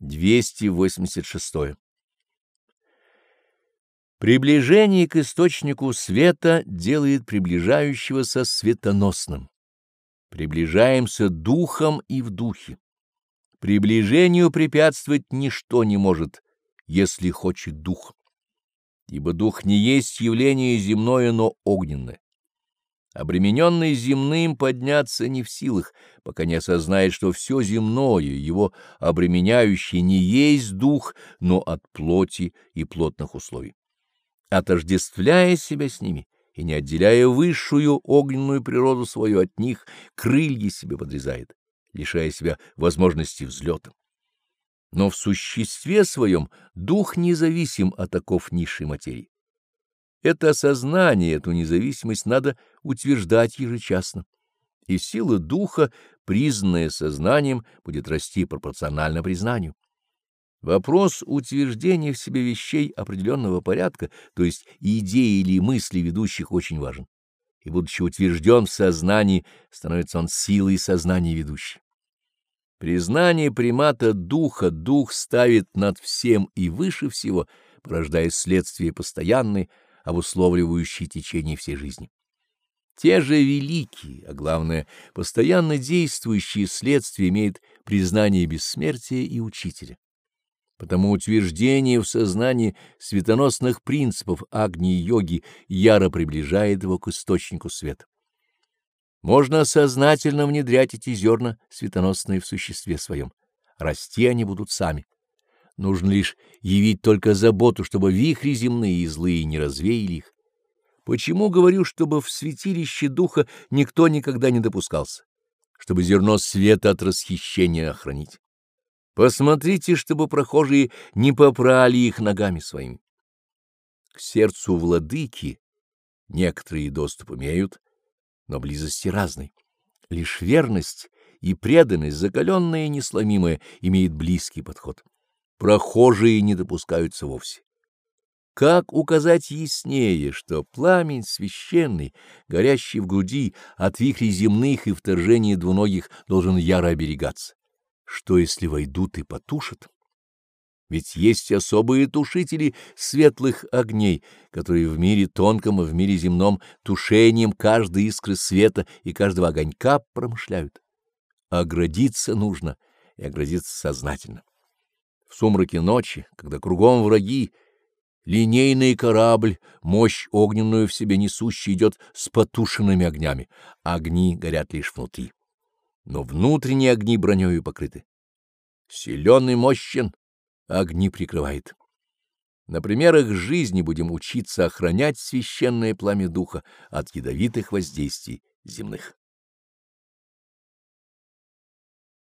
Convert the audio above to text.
286. Приближение к источнику света делает приближающегося светоносным. Приближаемся духом и в духе. Приближению препятствовать ничто не может, если хочет дух. Ибо дух не есть явление земное, но огненное. Обремененный земным подняться не в силах, пока не осознает, что все земное, его обременяющее, не есть дух, но от плоти и плотных условий. Отождествляя себя с ними и не отделяя высшую огненную природу свою от них, крылья себе подрезает, лишая себя возможности взлета. Но в существе своем дух независим от оков низшей материи. Это осознание, эту независимость надо утверждать ежечасно, и сила духа, признанная сознанием, будет расти пропорционально признанию. Вопрос утверждения в себе вещей определенного порядка, то есть идеи или мысли ведущих, очень важен. И, будучи утвержден в сознании, становится он силой сознания ведущей. Признание примата духа дух ставит над всем и выше всего, порождая следствие постоянное, обусловливающие течение всей жизни. Те же великие, а главное, постоянно действующие следствия имеют признание бессмертия и учителя. Потому утверждение в сознании светоносных принципов Агни-йоги яро приближает его к источнику света. Можно сознательно внедрять эти зерна светоносные в существе своем. Расти они будут сами. Нужно лишь явить только заботу, чтобы вихри земные и злые не развеяли их. Почему говорю, чтобы в святилище духа никто никогда не допускался? Чтобы зерно света от расхищения охранить. Посмотрите, чтобы прохожие не попрали их ногами своими. К сердцу владыки некоторые доступ имеют, но близости разной. Лишь верность и преданность, закаленная и несломимая, имеет близкий подход прохожие не допускаются вовсе. Как указать яснее, что пламень священный, горящий в груди от вихрей земных и вторжения двуногих, должен яро оберегаться? Что, если войдут и потушат? Ведь есть особые тушители светлых огней, которые в мире тонком и в мире земном тушением каждой искры света и каждого огонька промышляют. Оградиться нужно и оградиться сознательно. В сумраке ночи, когда кругом враги, линейный корабль, мощь огненную в себе несущий, идет с потушенными огнями, огни горят лишь внутри. Но внутренние огни бронёю покрыты. Силен и мощен, огни прикрывает. На примерах жизни будем учиться охранять священное пламя духа от ядовитых воздействий земных.